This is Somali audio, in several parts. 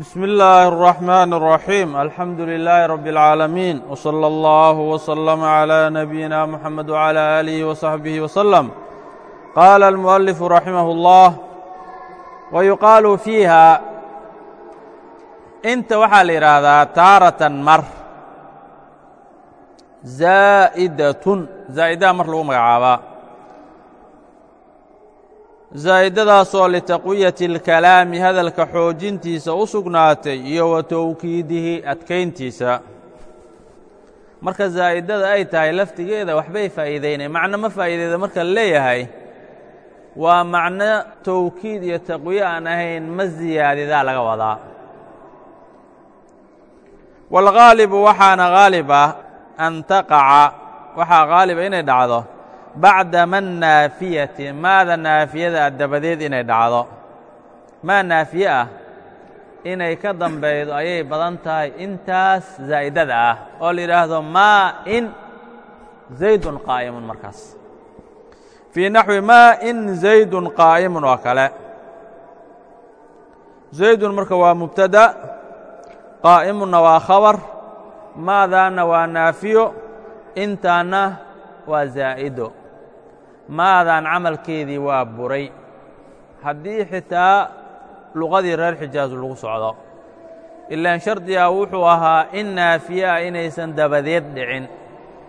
بسم الله الرحمن الرحيم الحمد لله رب العالمين وصلى الله وسلم على نبينا محمد وعلى آله وصحبه وسلم قال المؤلف رحمه الله ويقال فيها inta waxaa la yidhaahdaa taaratan mar zaa'idatun zaa'idaha mar lagu magacaabaa zaa'idadaasoo litaqwiyati اlkalaami hadalka xoojintiisa u sugnaatay iyo wa towkiidihi adkayntiisa. Marka zaa'idada ay tahay laftigeeda waxbay faa'iidaynay. Macno ma faa'iideyda marka leeyahay? Waa macno towkiid iyo taqwiye aan ahayn ma ziyaadidaa laga wadaa. Wاlgaalibu waxaana gaalib ah an taqaca. Waxaa gaaliba inay dhacdo bacda man naafiyati maada naafiyada dabadeed inay dhacdo. Maa naafiye ah inay ka dambaydo ayay badan tahay intaas zaa'idada ah oo la yidhaahdo maa in zaydun qaa'imun markaas. Fii naxwi maa in zaydun qaa'imun oo kale. Zaydun marka waa mubtada qaa'imunna waa khabar maadaana waa naafiyo intaanna waa zaa'ido maadaan camalkeedii waa buray. Haddii xitaa luqadii reer xijaaz lagu socdo ilaan shardigaa wuxuu ahaa in naafiye ah inaysan dabadeed dhicin.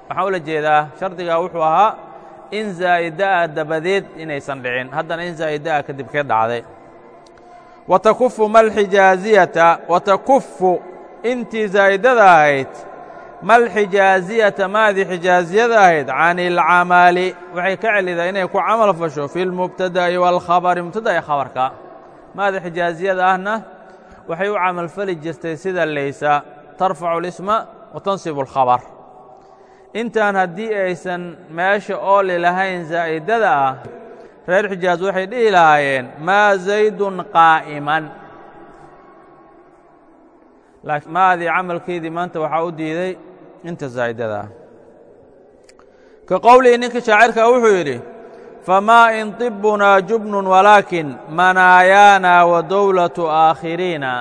Waxaan ula jeedaa shardigaa wuxuu ahaa in zaa'ida ah dabadeed inaysan dhicin. Haddana in zaa'ida ah kadib ka dhacday. Watakufu malxijaaziyata watakufu intii zaa'idada ahayd malxijaaziyata maadii xijaaziyada ahayd can ilcamali waxay ka celidaa inay ku camal fasho fi lmubtada'i waalkhabari mubtada ee khabarka. Maada xijaaziyada ahna waxay u camalfali jirtay sida laysa tarfacu اlisma wa tansibu اlkhabar intaan haddii aysan meesha ooli lahayn zaa'idada ah reer xijaaz waxay dhihi lahaayeen maa zaydun qaa'iman. Maadii camalkeedii maanta waxaa u diiday inta zaa'idada. Ah ka qowlihii ninka shaacirka wuxuu yidhi famaa in طibunaa jubnun walaakin manaayaana wa dowlatu aakhiriina.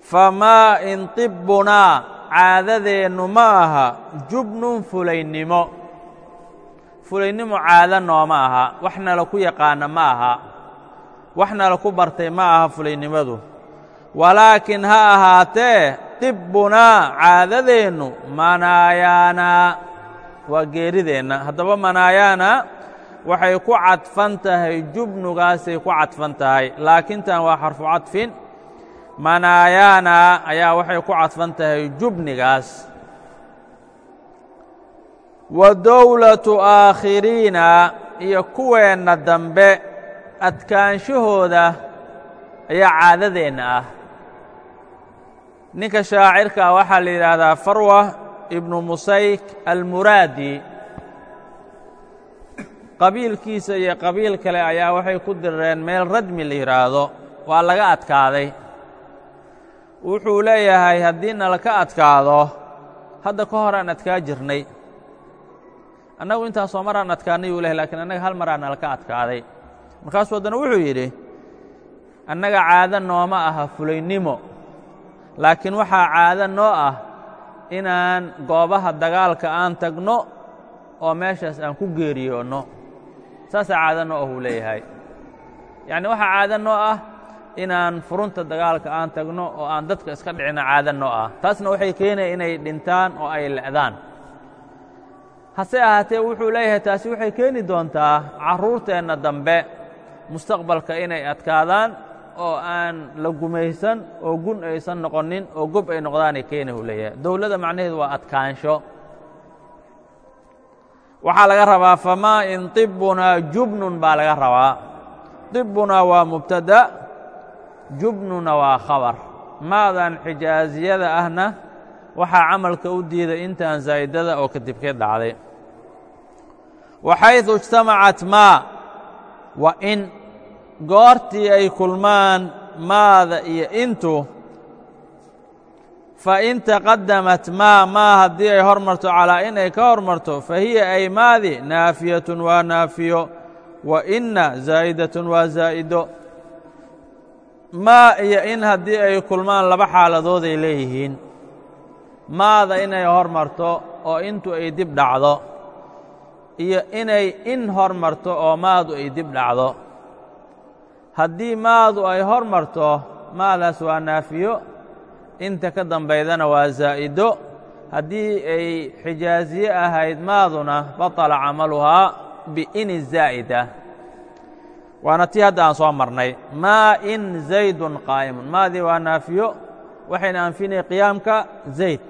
Famaa in طibunaa caadadeennu ma aha jubnun fulaynimo fulaynimo caado nooma aha waxna laku yaqaana ma aha. Waxna laku bartay ma aha fulaynimadu walaakin ha ahaatee tibbunaa caadadeennu manaayaanaa waa geerideenna. Haddaba manaayaana waxay ku cadfan tahay jubnugaasay ku cadfan tahay. Laakintan waa xarfu cadfin. Manaayaana ayaa waxay ku cadfan tahay jubnigaas. Wa dowlatu aakhiriina iyo kuweenna dambe adkaanshahooda ayaa caadadeenna ah ninka shaacirka waxaa la yidhaahdaa farwa ibnu musayk almuraadi. Qabiilkiisa iyo qabiil kale ayaa waxay ku direen meel radmi la yidhaahdo. Waa laga adkaaday. Wuxuu leeyahay haddii nalaka adkaado hadda ka hor aan adkaa jirnay. Annagu intaasoo maraan adkaanay uu lehay lakiin annaga hal maraa nalaka adkaaday. Markaasuu haddana wuxuu yidhi annaga caado nooma aha fulaynimo laakiin waxaa caado noo ah inaan goobaha dagaalka aan tagno oo meeshaas aan ku geeriyoonno saasaa caado noo ah uu leeyahay. Yacni waxaa caado noo ah inaan furunta dagaalka aan tagno oo aan dadka iska dhicina caado noo ah. Taasna waxay keenaya inay dhintaan oo ay le'daan hase ahaatee wuxuu leeyahay taasi waxay keeni doontaa carruurteenna dambe mustaqbalka inay adkaadaan oo aan la gumaysan oo gun aysan noqonin oo gob ay noqdaanay keena uu leeyahay dowladda macnaheedu waa adkaansho waxaa laga rabaa famaa in طibunaa jubnun baa laga rabaa طibunaa waa mubtada jubnuna waa khabar maadan xijaaziyada ahna waxaa camalka u diiday intaan zaa'idada oo kadibkeed dhacday waxayثu اجtamacat maa wa in goortii ay kulmaan maada iyo intu fain taqadamat maa maa haddii ay hor marto calaa in ay ka hor marto fa hiya ay maadi naafiyatun waa naafiyo wa inna zaa'idatun waa zaa'ido. Maa iyo in haddii ay kulmaan laba xaaladood ay leeyihiin maada inay hor marto oo intu ay dib dhacdo iyo inay in hor marto oo maadu ay dib dhacdo haddii maadu ay hor marto maadaas waa naafiyo. Inta ka dambaydana waa zaa'ido. Haddii ay xijaaziye ahayd maaduna baطala camaluhaa biini zaa'ida. Waana tii hadda aan soo marnay. Maa in zaydun qaa'imun. Maadii waa naafiyo. Waxayna anfinay qiyaamka zayd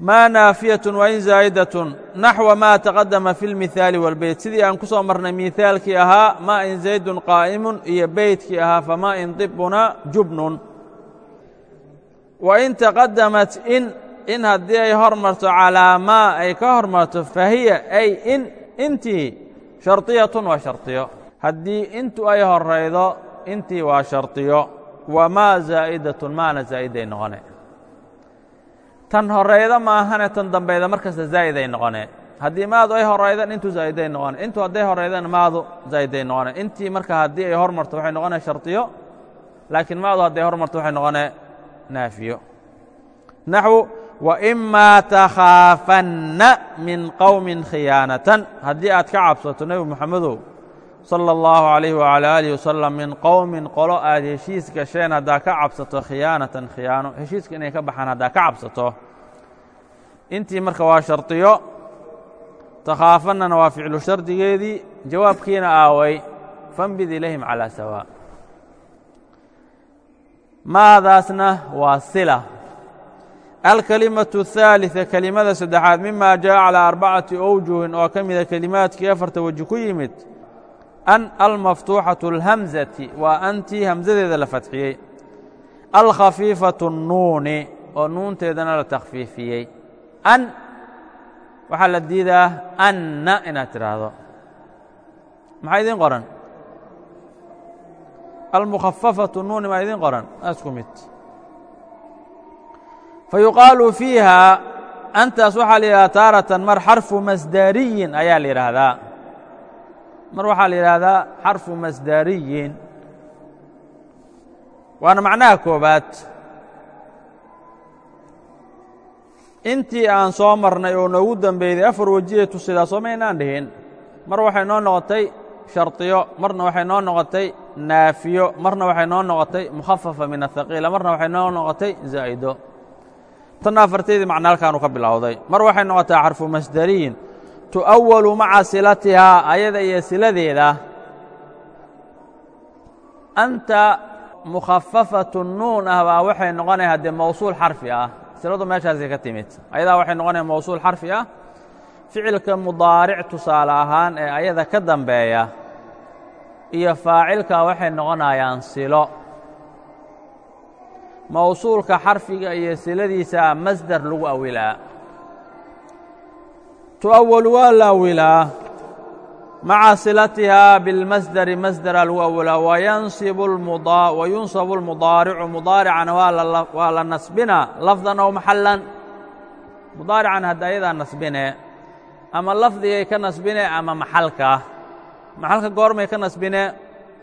maa naafiyatun wa in zaa'idatun naxwa maa taqadama fi اlmihaali wاlbeyt sidii aan ku soo marnay mihaalkii ahaa maa in zaydun qaa'imun iyo beytkii ahaa famaa in dibuna jubnun. Wa in taqadamat in in haddii ay hor marto calaa maa ay ka hor marto fahiya ay in intii shardiyatun waa shardiyo haddii intu ay horaydo intii waa shardiyo wamaa zaa'idatun maana zaa'iday noqone tan horayda maahane tan dambeyda mar kasta zaa'iday noqone. Haddii maadu ay horaydan intu zaa'iday noqone. Intu hadday horaydan maadu zaa'iday noqone. Intii marka haddii ay hor marto waxay noqone shardiyo laakiin maadu hadday hor marto waxay noqone naafiyo. Naxwu waimaa takhaafanna min qowmin khiyaanatan. Haddii aad ka cabsato nebi moxamedow sala allahu calayh wacalaa aalihi wasalam min qowmin qolo aad heshiis gasheen haddaa ka cabsato khiyaanatan khiyaano heshiiska inay ka baxaan haddaa ka cabsato intii marka waa shardiyo takhaafannana waa ficlu shardigeedii jawaabkiina aaway fanbid ilayhim calaa sawaa maadaasna waa sila alkalimaةu الثaaliثa kelimada saddexaad mima jaءa calىa arbacati owjuhin oo ka mida kelimaadkii afarta weji ku yimid an almaftuuxaةu اlhamzati waa antii hamsadeeda la fadxiyey alkhafiifaةu الnuuni oo nuunteedana la takhfiifiyey an waxaa la diidaa anna inaad tidhaahdo maxaa idin qoran almukhafafaةu nuuni maa idin qoran asku mid fayuqaalu fiiha antaas waxaa la yidhahdaa taaratan mar xarfu masdariyin ayaa la yidhaahdaa mar waxaa la yidhaahdaa xarfu masdariyin waana macnaha koobaad intii aan soo marnay oo noogu dembeyday afar wejiyay tusidaa soo maynaan dhihin. Mar waxay noo noqotay shardiyo marna waxay noo noqotay naafiyo marna waxay noo noqotay mukhafafa min ahaqiila marna waxay noo noqotay zaa'ido. Tanna afarteedii macna halkaanu ka bilowday. Mar waxay noqotaa xarfu masdariyin tu'awalu maca silatihaa ayada iyo siladeeda anta mukhafafatu nuun ah baa waxay noqonaya haddee mawsuul xarfi ah. Siladu meeshaasay ka timid. Ayadaa waxay noqonaya mawsuul xarfi ah. Ficilka mudaaric tusaale ahaan ee ayada ka dambeeya iyo faacilka waxay noqonayaan silo. Mawsuulka xarfiga iyo siladiisa masder lagu awilaa tu'awalu waa la awilaa maca silatihaa bilmasderi masdera lagu awilaa wayunsabu اlmudaaricu mudaaricana waa la nasbina lafdan ow maxallan mudaarican hadda ayadaa nasbine ama lafdigay ka nasbine ama maxalka maxalka goormay ka nasbine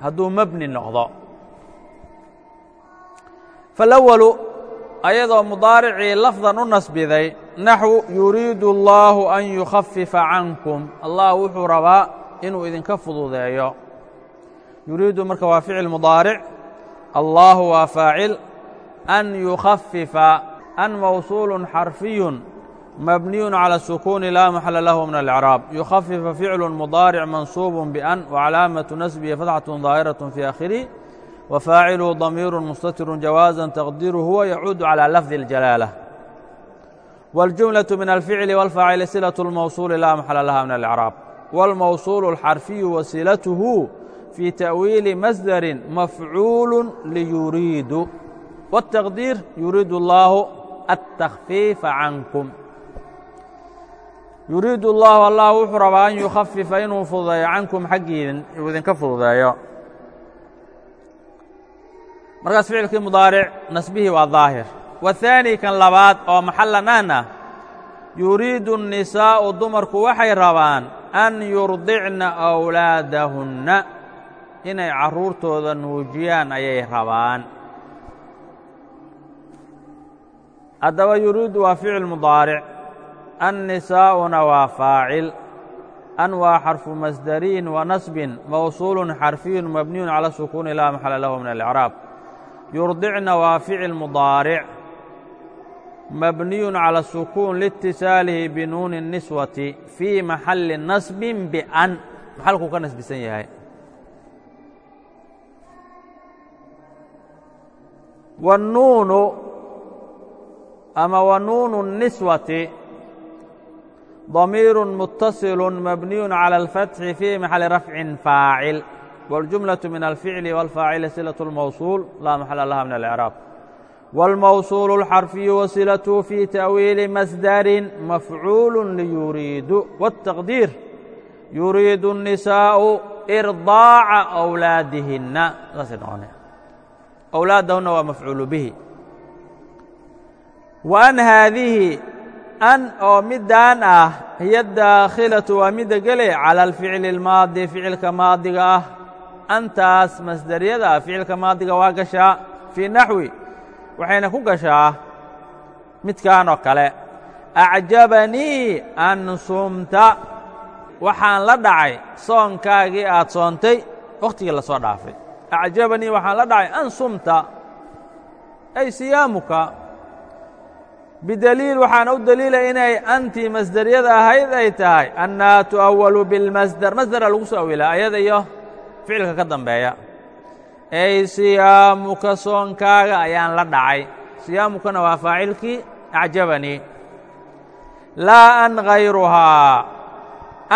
hadduu mebni noqdo falawalu ayadoo mudaaricii lafdan u nasbiday naxwu yuriidu allaahu an yukhafifa cankum allah wuxuu rabaa inuu idinka fududeeyo yuriidu marka waa ficil mudaaric allaahu waa faacil an yukhafifa an mawsuulu xarfiyun mabniyu calى الsukuuni laa maxala lahu min alإcraab yukhafifa ficlu mudaaric mansuub ban wcalaamaةu nasbihi fatxaة ظaahiraة fi akhirih wfaacilu damiiru mustatir jawaaza taqdiru huwa yacuudu calى lafdi اljalaalة wاljumlaة min alficli wاlfaacili silaة اlmawsuuli laa maxala laha min alإcraab wاlmawsuulu اlxarfiyu wasilatuhu fii ta'wiili masdari mafcuulu liyuriidu wالtaqdiir yuriidu اllaahu aلtakfiifa cankum yuriidu اllahu allah wuxuu rabaa an yukhafifa inuu fududeeyo cankum xaggiidin uu idinka fududeeyo markaas ficilkii mudaaric nasbihii waa daahir. Wahaani kan labaad oo maxalanaan ah yuriidu annisaa'u dumarku waxay rabaan an yurdicna awlaadahunna. Inay carruurtooda nuujiyaan ayay rabaan. Haddaba yuriidu waa ficil mudaaric. Annisaa'una waa faacil. An waa xarfu masdariyin wa nasbin mawsuulun xarfiyun mabniyun cala sukuuni laa maxala lahu min alcraab yurdicna waa ficil mudaaric mabniyun cala sukuun liitisaalihi binuuni الniswati fii maxalli nasbin bian maxalkuu ka nasbisan yahay wاnnuunu ama wanuunu الniswati ضamiir mutaصil mabniy calى اlfatxi fii maxali rafcin faacil wاljumlaة min alficli wاlfaacili silaة اlmawsuul laa maxala laha min alإcraab wاlmawsuul اlxarfiyu wasilaته fii ta'wiili masdarin mafcuul liyuriidu wالtaqdiir yuriidu الnisaaءu irdaaca أwlaadihinna saasay noqonay awlaadahuna waa mafcuulu bihi wa an haadihi an oo middaan ah hiyo daakhilatu waa midda gele cala alficli اlmaadi ficilka maadiga ah antaas masderiyada ah ficilka maadiga waa gashaa fii naxwi waxayna ku gashaa midkan oo kale. Acjabanii an sumta waxaan la dhacay soonkaagii aad soontay wakhtigii la soo dhaafay. Acjabanii waxaan la dhacay an sumta ay siyaamuka. Bidaliil waxaana u daliila inay antii masderyada ahayd ay tahay annaha tu'awalu bilmasder masdera lagu soo awilaa ayada iyo ficilka ka dambeeya ay siyaamuka soonkaaga ayaan la dhacay siyaamukana waa faacilkii acjabanii laa an hayruhaa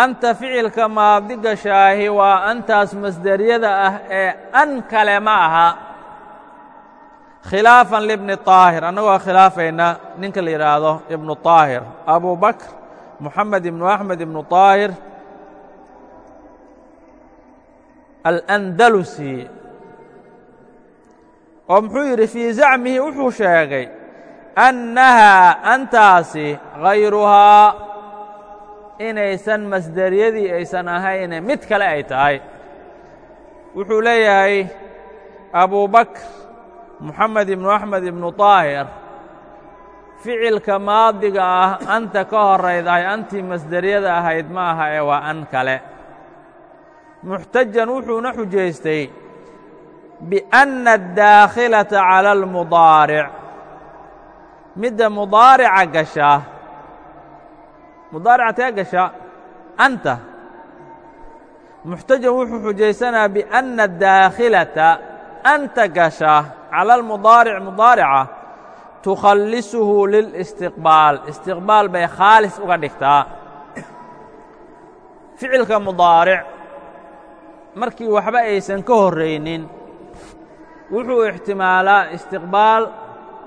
anta ficilka maadi gashaahi waa antaas masderyada ah ee an kale ma aha khilaafan libni طaahir annagoo khilaafayna ninka la yidhaahdo ibnu طaahir abu bakr moxamed ibnu axmed ibnu طaahir alandalusi. Oo muxuu yidhi fii zacmihi wuxuu sheegay annahaa antaasi hayruhaa inaysan masderyadii aysan ahayne mid kale ay tahay. Wuxuu leeyahay abu bakr moxamed ibnu axmed ibnu طaahir ficilka maadiga ah anta ka horaydahay antii masderyada ahayd ma aha ee waa an kale muxtajan wuxuuna xujaystay biأnna اdaakhilata calى اlmudaaric midda mudaarica gasha mudaarica tee gasha anta muxtajan wuxuu xujaysanaa biأnna اdaakhilata anta gasha calى اlmudaaric mudaarica tukhallisuhu lilistiqbaal istiqbaal bay khaalis uga dhigtaa ficilka mudaaric markii waxba aysan ka horraynin wuxuu ixtimaalaa istiqbaal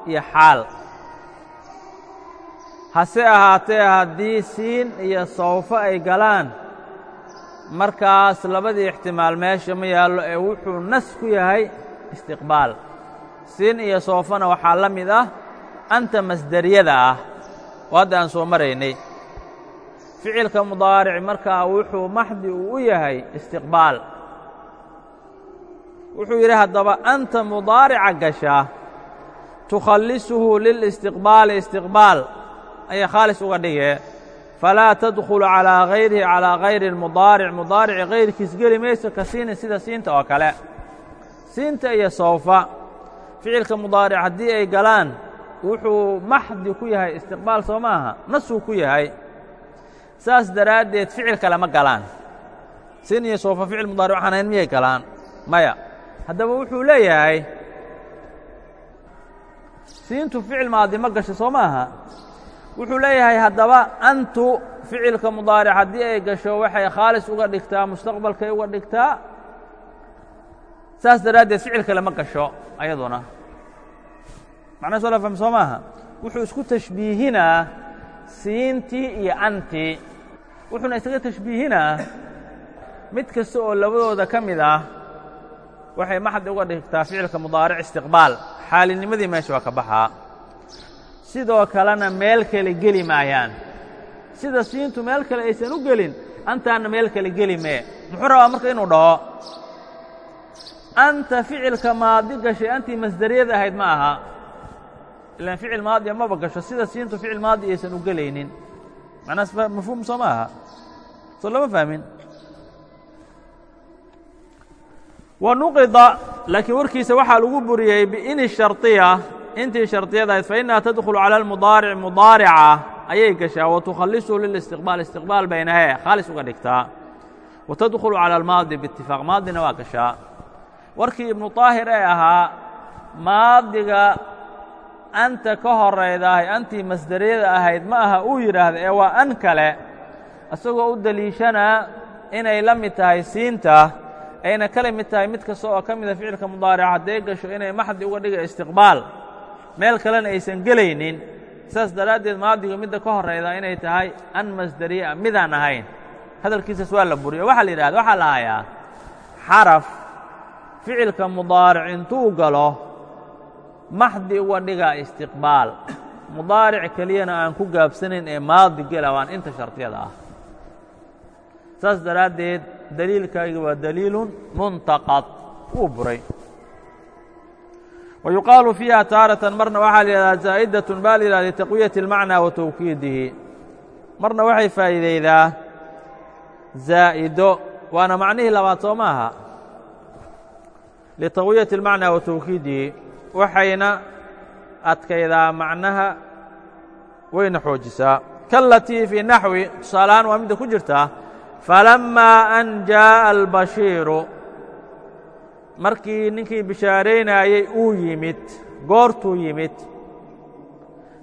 iyo xaal. Hase ahaatee haddii siin iyo sawfo ay galaan markaas labadii ixtimaal meesha ma yaallo ee wuxuu nas ku yahay istiqbaal. Siin iyo soofona waxaa la mid ah anta masderiyada ah. Oo hadda aan soo maraynay. Ficilka mudaaric markaa wuxuu maxdi uu u yahay istiqbaal wuxuu yidhi haddaba anta mudaarica gashaa tukhallisuhu lilistiqbaali istiqbaal. Ayay khaalis uga dhigee. Falaa tadkhulu calaa hayrihi calaa hayri اlmudaaric mudaarici kayrkiis geli mayso ka siinin sida siinta oo kale. Siinta iyo sawfa ficilka mudaaric haddii ay galaan wuxuu maxdi ku yahay istiqbaal soo maaha nasuu ku yahay. Saas daraaddeed ficil kale ma galaan. Siin iyo sawfa ficil mudaaric waxaan ahayn miyay galaan? Maya haddaba wuxuu leeyahay siintu ficil maadi ma gasho soo maaha. Wuxuu leeyahay haddaba antu ficilka mudaaric haddii ay gasho waxay khaalis uga dhigtaa mustaqbalkay uga dhigtaa saas daraaddeed ficil kale ma gasho ayaduna. Macnaha soo la faham soo maaha? Wuxuu isku tashbiihinaa siintii iyo antii. Wuxuuna isaga tashbiihinaa mid kasta oo labadooda ka mid ah waxay maxdi uga dhigtaa ficilka mudaaric istiqbaal. Xaalinimadii meesha waa ka baxaa sidoo kalena meel kale geli maayaan. Sida siintu meel kale aysan u gelin antaanna meel kale geli mee. Muxuu rabaa marka inuu dhaho? Anta ficilka maadi gashay antii masderiyada ahayd ma aha. Ilaan ficil maadiya maba gasho sida siintu ficil maadi aysan u gelaynin. Macnaas mafhuum soo ma aha. Soo lama fahmin wa nuqida laakiin warkiisa waxaa lagu buriyey biini sharطiya intii shardiyada ahayd fainaha tadkhulu calى اlmudaaric mudaarica ayay gashaa wa tukhallisu lilistiqbaal istiqbaal baynahe khaalis uga dhigtaa wa tadkhulu calى almaadi biitifaaq maadina waa gashaa warkii ibnu طaahir ee ahaa maadiga anta ka horaydahay antii masderiyada ahayd ma aha uu yidhaahda ee waa an kale isagoo u deliishanaa inay la mid tahay siinta ayna kala mid tahay mid kasta oo ka mida ficilka mudaaric hadday gasho inay maxdi uga dhiga istiqbaal meel kalena aysan gelaynin saas daraaddeed maadiga midda ka horayda inay tahay an masderiya midaan ahayn. Hadalkiisas waa la buriyo. Waxaa la yidhahda waxaa la hayaa xaraf ficilka mudaaric intuu galo maxdi uga dhigaa istiqbaal. Mudaaric keliyana aan ku gaabsanayn ee maadi gela waan inta shartiyada ah. Saas daraaddeed daliilkayga waa daliilun muntaqad. Wuu buray. Wa yuqaalu fiiha taaratan marna waxaa zaa'idatun baa la yidhahda litaqwiyati اlmacnaa wa tawkiidihi. Marna waxay faa'iidaydaa zaa'ido waana macnihii labaad soo ma aha. Litaqwiyati اlmacnaa wa tawkiidihi waxayna adkaydaa macnaha wayna xoojisaa. Kaalatii fii naxwi tusaalahaan waa midda ku jirtaa falammaa an jaa'a albashiiru markii ninkii bishaaraynayey uu yimid goortuu yimid.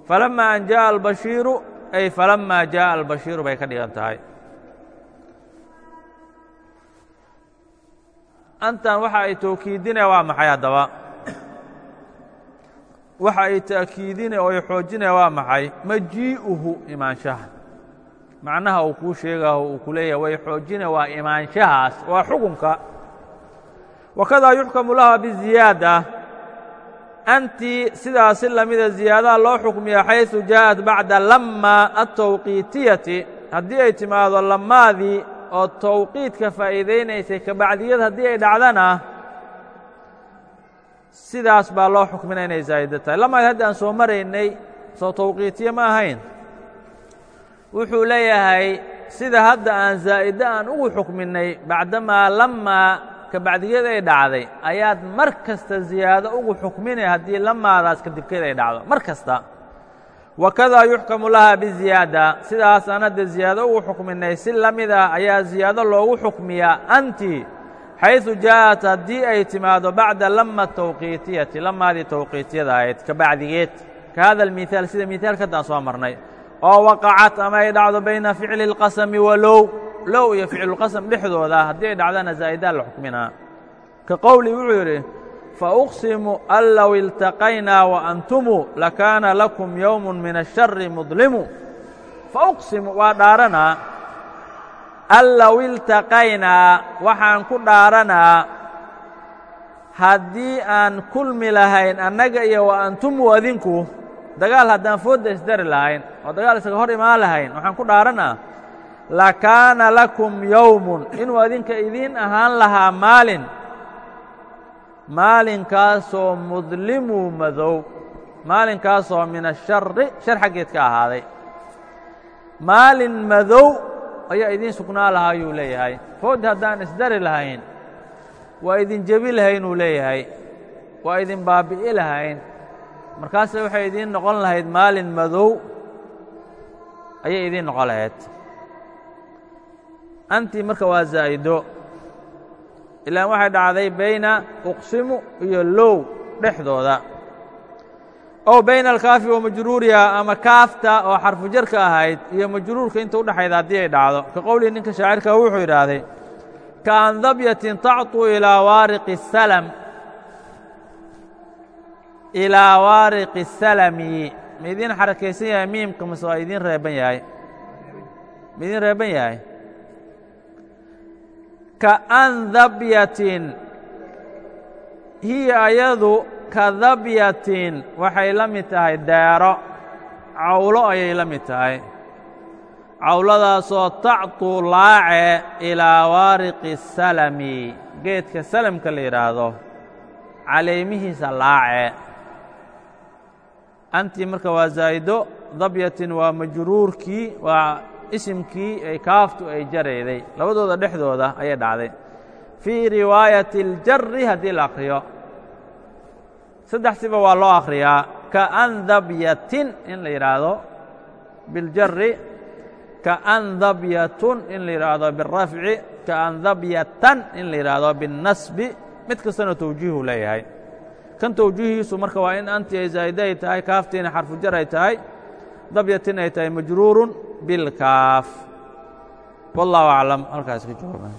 Falammaa an jaa'a albashiiru ay falammaa jaa'a albashiiru bay ka dhigan tahay. Antan waxa ay tawkiidine waa maxay haddaba? Waxa ay taakiidine oo ay xoojine waa maxay? Majii'uhu imaanshaha macnaha uu kuu sheegaho uu ku leeyahay way xoojinaya waa imaanshahaas waa xukunka. Wakadaa yuxkamu laha biziyaada antii sidaasi lamida ziyaadaha loo xukmiya xayثu jaaءat bacda lama atawqiitiyati haddii ay timaado lamaadii oo tawqiidka faa'iidaynaysay kabacdiyad haddii ay dhacdana sidaas baa loo xukmina inay zaa'ida tahay. Lamaad hadda aan soo maraynay soo tawqiitiye ma ahayn wuxuu leeyahay sida hadda aan zaa'ido aan ugu xukminay bacdamaa lamaa kabacdigeed ay dhacday ayaad mar kasta ziyaado ugu xukminay haddii lamaadaas kadibkeed ay dhacdo. Mar kasta. Wa kadaa yuxkamu lahaa biziyaada sidaas aan hadda ziyaado ugu xukminay si la mid ah ayaa ziyaado loogu xukmiyaa anti xaysu jaa'at haddii ay timaado bacda lama tawqiitiyati lamaadii tawqiitiyada ahayd kabacdigeed ka hada almihaal sida mihaalka soo marnay oo waqacat ama ay dhacdo bayna ficli اlqasmi walow low iyo ficlulqasm dhexdooda haddii ay dhacdana zaa'idaa la xukminaa ka qowli wuxuu yidhi fauqsimu an low iltaqaynaa waantumu lakaana lakum yowm min الshari mudlimu fauqsimu waa dhaaranaa an low iltaqaynaa waxaan ku dhaaranaa haddii aan kulmi lahayn annaga iyo wa antumu adinku dagaal haddaan foodda isdari lahayn oo dagaal isaga hor imaan lahayn waxaan ku dhaaranaa lakaana lakum yowmun inuu adinka idiin ahaan lahaa maalin. Maalinkaasoo mudlimuu madow. Maalinkaasoo min ashari shar xaggeed ka ahaaday. Maalin madow ayaa idiin sugnaa lahaa ayuu leeyahay. Food haddaan isdari lahayn waa idin jebi lahayn uu leeyahay. Waa idin baabi'i lahayn markaase waxay idiin noqon lahayd maalin madow. Ayay idiin noqon lahayd. Antii marka waa zaa'ido. Ilaan waxay dhacday bayna uqsimu iyo low dhexdooda. Ow bayna alkaafi wa majruuriha ama kaafta oo xarfu jarka ahayd iyo majruurka inta u dhexayda haddii ay dhacdo. Ka qowlihi ninka shaacirka wuxuu yidhaahday kaandabyatin tacطu ilaa waariqi salam ilaa waariqi salami. Ma xarakaysan yahay miimka mase waa idiin reeban yahay. Ma idiin reeban yahay. Kaandabyatin hiya ayadu ka dabyatin waxay la mid tahay deero cawlo ayay la mid tahay. Cawladaasoo tactuu laace ilaa waariqi salami. Geedka salamka la yidhaahdo calaymihiisa laace anti marka waa zaa'ido dabyatin waa majruurkii waa isimkii ay kaaftu ay jarayday labadooda dhexdooda ayay dhacday fii riwaayati اljari haddii la akhriyo saddex siba waa loo akhriyaa kaandabyatin in la yidhaahdo biاljari kaandabyatun in la yidhaahdo biاrafci kaandabyatan in la yidhaahdo biاnnasbi mid kastana towjiihu leeyahay kan towjiihiisu marka waa in anti ay zaa'ide ay tahay kaaftiina xarfu jar ay tahay dabyatin ay tahay majruurun bilkaaf wallahu aclam halkaas ka jooga